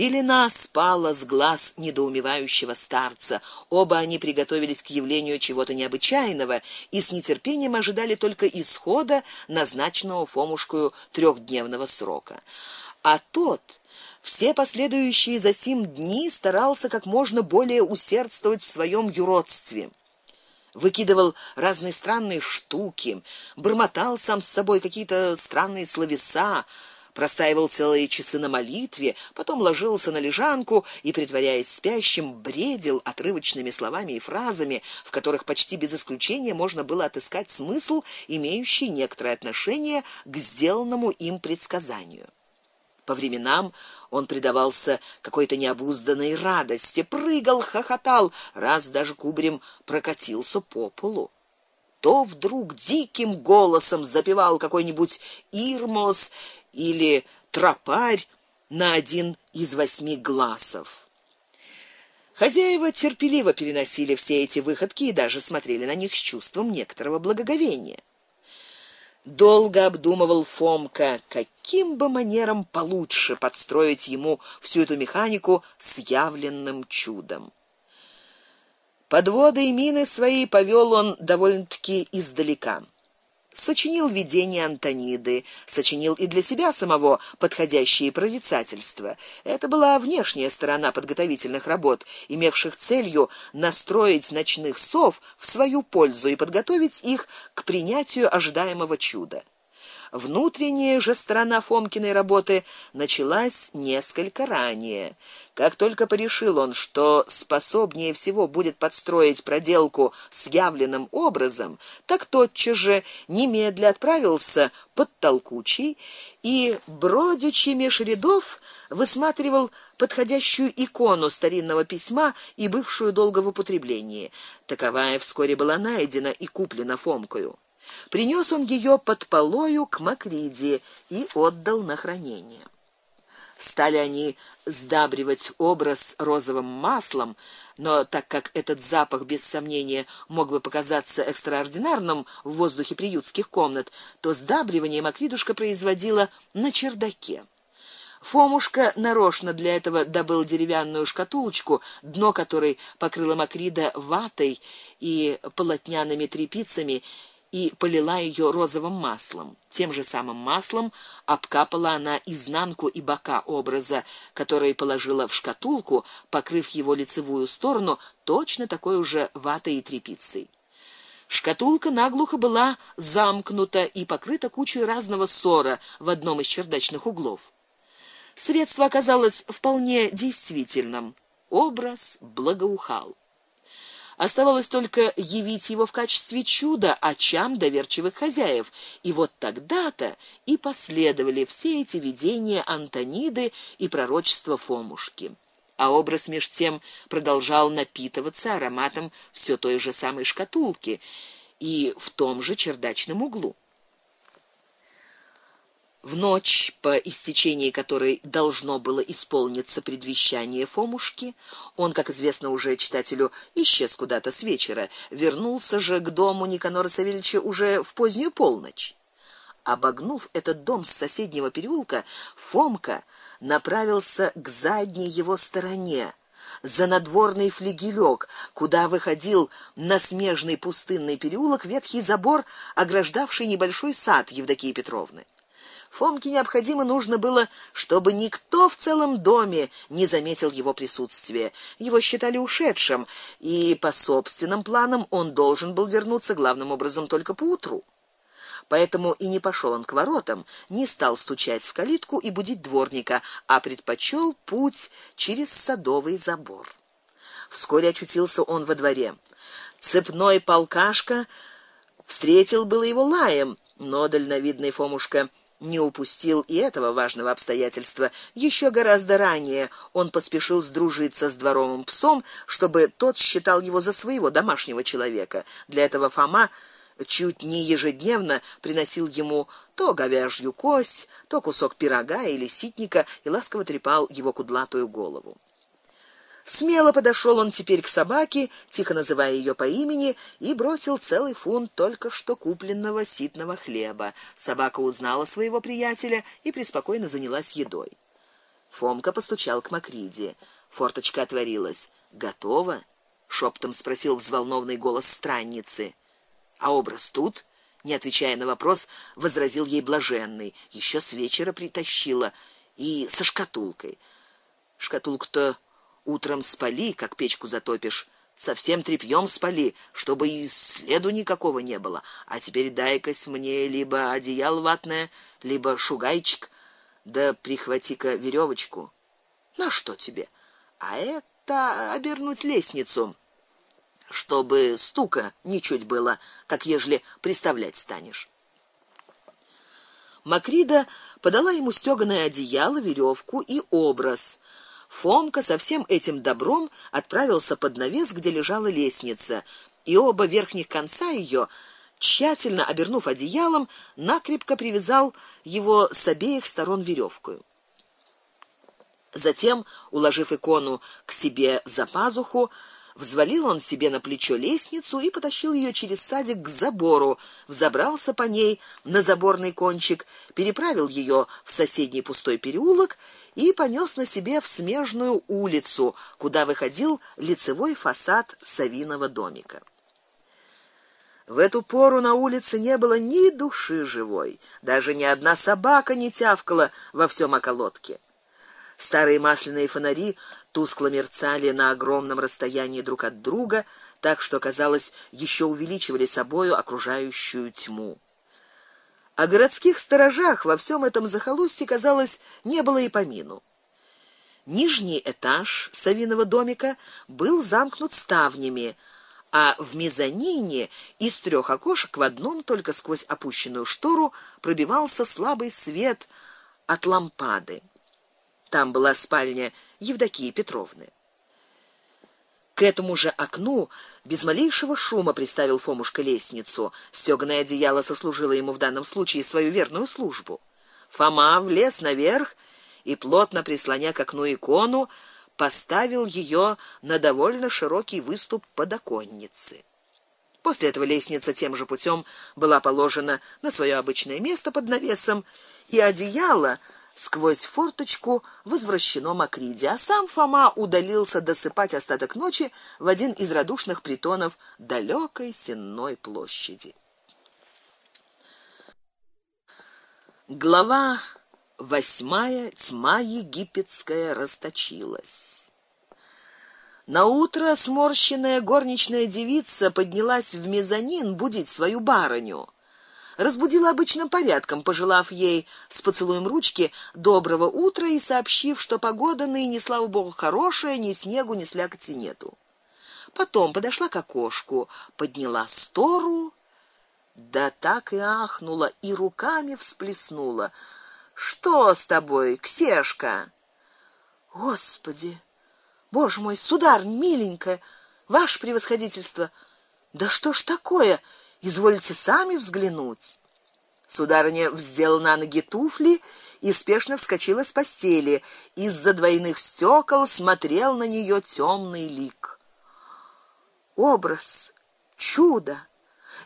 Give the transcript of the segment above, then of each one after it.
Пелена спала с глаз недоумевающего старца. Оба они приготовились к явлению чего-то необычайного и с нетерпением ожидали только исхода назначенного Фомушкою трехдневного срока. А тот все последующие за сим дни старался как можно более усердствовать в своем юродстве выкидывал разные странные штуки, бормотал сам с собой какие-то странные словеса, простаивал целые часы на молитве, потом ложился на лежанку и притворяясь спящим, бредил отрывочными словами и фразами, в которых почти без исключения можно было отыскать смысл, имеющий некоторое отношение к сделанному им предсказанию. По временам он предавался какой-то необузданной радости, прыгал, хохотал, раз даже кубарем прокатился по полу. То вдруг диким голосом запевал какой-нибудь ирмос или тропарь на один из восьми гласов. Хозяева терпеливо переносили все эти выходки и даже смотрели на них с чувством некоторого благоговения. Долго обдумывал Фомка, каким бы манером получше подстроить ему всю эту механику с явленным чудом. Подводы и мины свои повел он довольно-таки издалека сочинил видение Антониды, сочинил и для себя самого подходящие прорицательства. Это была внешняя сторона подготовительных работ, имевших целью настроить ночных сов в свою пользу и подготовить их к принятию ожидаемого чуда. Внутренняя же сторона Фомкиной работы началась несколько ранее. Как только порешил он, что способнее всего будет подстроить проделку с явленным образом, так тотчас же немедля отправился под толкучий и бродячи меж рядов высматривал подходящую икону старинного письма и бывшую долго в употреблении. Таковая вскоре была найдена и куплена Фомкою. Принес он ее под полою к Макриде и отдал на хранение. Стали они сдабривать образ розовым маслом, но так как этот запах без сомнения мог бы показаться экстраординарным в воздухе приютских комнат, то сдабривание Макридушка производила на чердаке. Фомушка нарочно для этого добыл деревянную шкатулочку, дно которой покрыла Макрида ватой и полотняными тряпицами и полила ее розовым маслом. Тем же самым маслом обкапала она изнанку и бока образа, который положила в шкатулку, покрыв его лицевую сторону точно такой уже ватой и тряпицей. Шкатулка наглухо была замкнута и покрыта кучей разного сора в одном из чердачных углов. Средство оказалось вполне действительным. Образ благоухал. Оставалось только явить его в качестве чуда очам доверчивых хозяев. И вот тогда-то и последовали все эти видения Антониды и пророчества Фомушки. А образ меж тем продолжал напитываться ароматом все той же самой шкатулки и в том же чердачном углу. В ночь, по истечении которой должно было исполниться предвещание Фомушки, он, как известно уже читателю, исчез куда-то с вечера, вернулся же к дому Никанора Савельича уже в позднюю полночь. Обогнув этот дом с соседнего переулка, Фомка направился к задней его стороне, за надворный флигелек, куда выходил на смежный пустынный переулок ветхий забор, ограждавший небольшой сад Евдокии Петровны. Фомке необходимо нужно было, чтобы никто в целом доме не заметил его присутствия. Его считали ушедшим, и по собственным планам он должен был вернуться главным образом только поутру. Поэтому и не пошел он к воротам, не стал стучать в калитку и будить дворника, а предпочел путь через садовый забор. Вскоре очутился он во дворе. Цепной полкашка встретил было его лаем, но дальновидный Фомушка не упустил и этого важного обстоятельства. Еще гораздо ранее он поспешил сдружиться с дворовым псом, чтобы тот считал его за своего домашнего человека. Для этого Фома чуть не ежедневно приносил ему то говяжью кость, то кусок пирога или ситника и ласково трепал его кудлатую голову. Смело подошел он теперь к собаке, тихо называя ее по имени, и бросил целый фунт только что купленного ситного хлеба. Собака узнала своего приятеля и преспокойно занялась едой. Фомка постучал к Макриде. Форточка отворилась. "Готово?" шептом спросил взволнованный голос странницы. "А образ тут?" не отвечая на вопрос, возразил ей блаженный. Еще с вечера притащила и со шкатулкой. Шкатулку-то утром спали, как печку затопишь, совсем трепьем спали, чтобы и следу никакого не было. А теперь дай-кась мне либо одеяло ватное, либо шугайчик, да прихвати-ка веревочку. На что тебе? А это обернуть лестницу, чтобы стука ничуть было, как ежели представлять станешь. Макрида подала ему стёганое одеяло, веревку и образ. Фомка со всем этим добром отправился под навес, где лежала лестница, и оба верхних конца ее, тщательно обернув одеялом, накрепко привязал его с обеих сторон веревкой. Затем, уложив икону к себе за пазуху, взвалил он себе на плечо лестницу и потащил ее через садик к забору, взобрался по ней на заборный кончик, переправил ее в соседний пустой переулок и понес на себе в смежную улицу, куда выходил лицевой фасад Савиного домика. В эту пору на улице не было ни души живой, даже ни одна собака не тявкала во всем околотке. Старые масляные фонари тускло мерцали на огромном расстоянии друг от друга, так что казалось, еще увеличивали собою окружающую тьму. О городских сторожах во всем этом захолустье, казалось, не было и помину. Нижний этаж Савиного домика был замкнут ставнями, а в мезонине из трех окошек в одном только сквозь опущенную штору пробивался слабый свет от лампады. Там была спальня Евдокии Петровны. К этому же окну без малейшего шума приставил Фомушка лестницу. Стёганое одеяло сослужило ему в данном случае свою верную службу. Фома влез наверх и плотно прислоня к окну икону, поставил ее на довольно широкий выступ подоконницы. После этого лестница тем же путем была положена на свое обычное место под навесом, и одеяло сквозь форточку возвращено Макриде, а сам Фома удалился досыпать остаток ночи в один из радушных притонов далекой сенной площади. Глава восьмая. Тьма египетская расточилась. На утро сморщенная горничная девица поднялась в мезонин будить свою барыню разбудила обычным порядком, пожелав ей с поцелуем ручки доброго утра и сообщив, что погода ныне, слава богу, хорошая, ни снегу, ни слякоти нету. Потом подошла к окошку, подняла стору, да так и ахнула и руками всплеснула. Что с тобой, Ксешка? Господи! Боже мой, сударь, миленькая, ваше превосходительство. Да что ж такое? Извольте сами взглянуть. Сударыня вздела на ноги туфли и спешно вскочила с постели. Из-за двойных стекол смотрел на нее темный лик. Образ чудо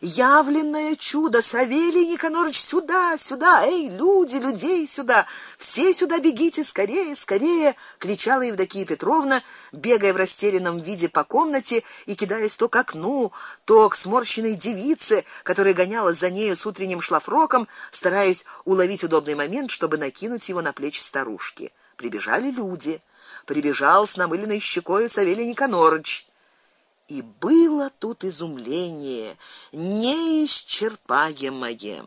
явленное чудо. Савелий Никонорович, сюда, сюда, эй, люди, людей сюда. Все сюда бегите скорее, скорее, кричала Евдокия Петровна, бегая в растерянном виде по комнате и кидаясь то к окну, то к сморщенной девице, которая гонялась за нею с утренним шлафроком, стараясь уловить удобный момент, чтобы накинуть его на плечи старушки. Прибежали люди. Прибежал с намыленной щекой Савелий Никонорович. И было тут изумление неисчерпаемое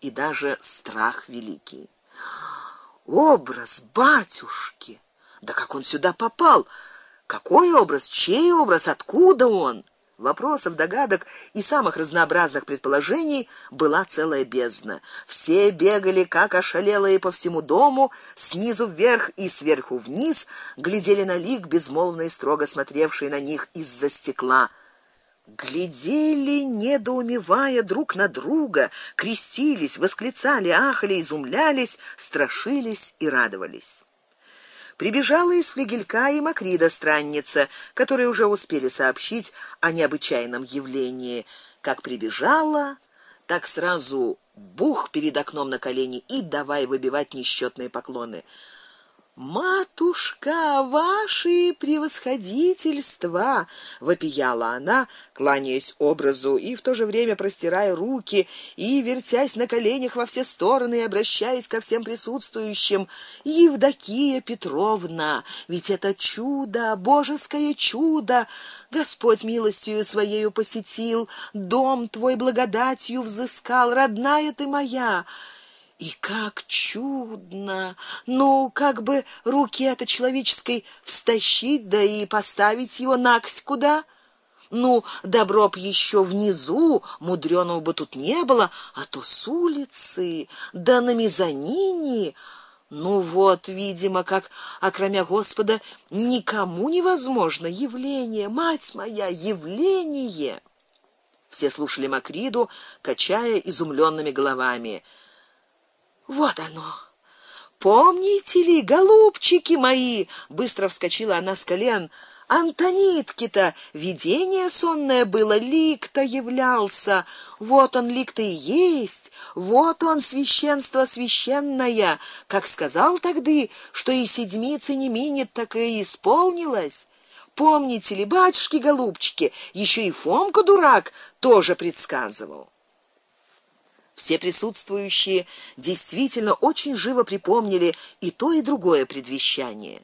и даже страх великий. Образ батюшки. Да как он сюда попал? Какой образ? Чей образ? Откуда он? Вопросов, догадок и самых разнообразных предположений была целая бездна. Все бегали как ошалелые по всему дому, снизу вверх и сверху вниз, глядели на лик, безмолвно и строго смотревший на них из-за стекла. Глядели, недоумевая друг на друга, крестились, восклицали, ахали, изумлялись, страшились и радовались. Прибежала из флигелька и Макрида странница, которые уже успели сообщить о необычайном явлении. Как прибежала, так сразу бух перед окном на колени и давай выбивать несчетные поклоны. Матушка, ваши превосходительства, вопияла она, кланяясь образу и в то же время простирая руки и вертясь на коленях во все стороны и обращаясь ко всем присутствующим. Евдокия Петровна, ведь это чудо, божеское чудо. Господь милостью своей посетил, дом твой благодатью взыскал, родная ты моя. И как чудно! Ну, как бы руки это человеческой встащить да и поставить его наксь куда? Ну, добро б еще внизу, мудрёного бы тут не было, а то с улицы, да на мезонине. Ну вот, видимо, как окромя Господа никому невозможно явление, мать моя, явление. Все слушали Макриду, качая изумленными головами. Вот оно. Помните ли, голубчики мои, быстро вскочила она с колен. Антонитки-то видение сонное было, лик-то являлся. Вот он лик-то и есть. Вот он священство священное, как сказал тогда, что и седмицы не минет, так и исполнилось. Помните ли, батюшки голубчики, еще и Фомка дурак тоже предсказывал. Все присутствующие действительно очень живо припомнили и то, и другое предвещание.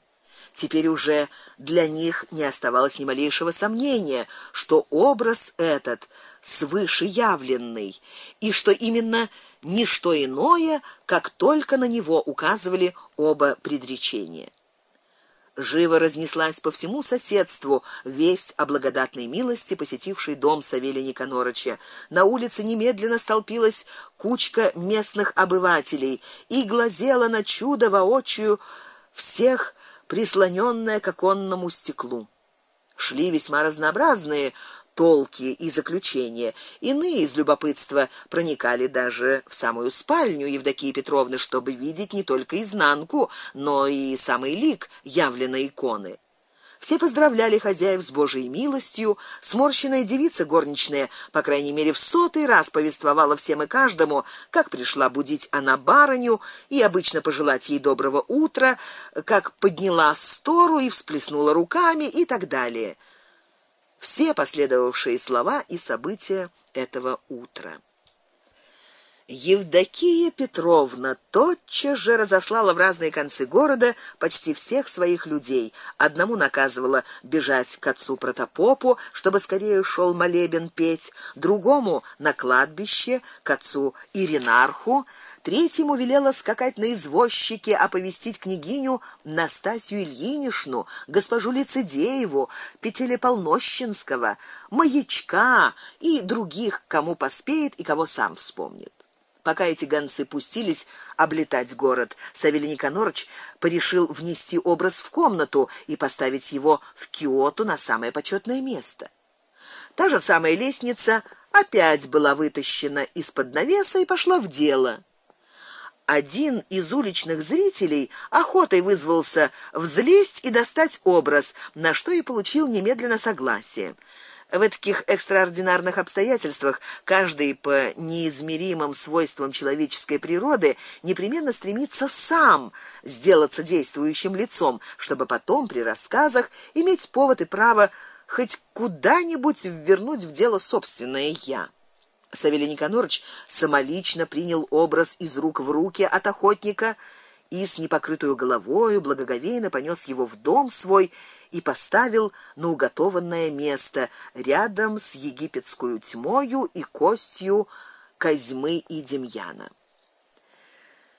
Теперь уже для них не оставалось ни малейшего сомнения, что образ этот свыше явленный, и что именно ни что иное, как только на него указывали оба предречения живо разнеслась по всему соседству весть о благодатной милости, посетившей дом Савелия Никанорыча. На улице немедленно столпилась кучка местных обывателей и глазела на чудо воочию всех прислонённая к оконному стеклу. Шли весьма разнообразные толки и заключения. Иные из любопытства проникали даже в самую спальню Евдокии Петровны, чтобы видеть не только изнанку, но и самый лик явленной иконы. Все поздравляли хозяев с Божией милостью. Сморщенная девица горничная, по крайней мере, в сотый раз повествовала всем и каждому, как пришла будить она барыню и обычно пожелать ей доброго утра, как подняла стору и всплеснула руками и так далее все последовавшие слова и события этого утра. Евдокия Петровна тотчас же разослала в разные концы города почти всех своих людей. Одному наказывала бежать к отцу протопопу, чтобы скорее шел молебен петь, другому на кладбище к отцу Иринарху, Третьему велела скакать на извозчике, оповестить княгиню Настасью Ильинишну, госпожу Лицедееву, Петелеполнощенского, Маячка и других, кому поспеет и кого сам вспомнит. Пока эти гонцы пустились облетать город, Савелий Никанорович порешил внести образ в комнату и поставить его в киоту на самое почетное место. Та же самая лестница опять была вытащена из-под навеса и пошла в дело один из уличных зрителей охотой вызвался взлезть и достать образ, на что и получил немедленно согласие. В таких экстраординарных обстоятельствах каждый по неизмеримым свойствам человеческой природы непременно стремится сам сделаться действующим лицом, чтобы потом при рассказах иметь повод и право хоть куда-нибудь ввернуть в дело собственное я. Савелий Никанорович самолично принял образ из рук в руки от охотника и с непокрытую головой благоговейно понес его в дом свой и поставил на уготованное место рядом с египетскую тьмою и костью Козьмы и Демьяна.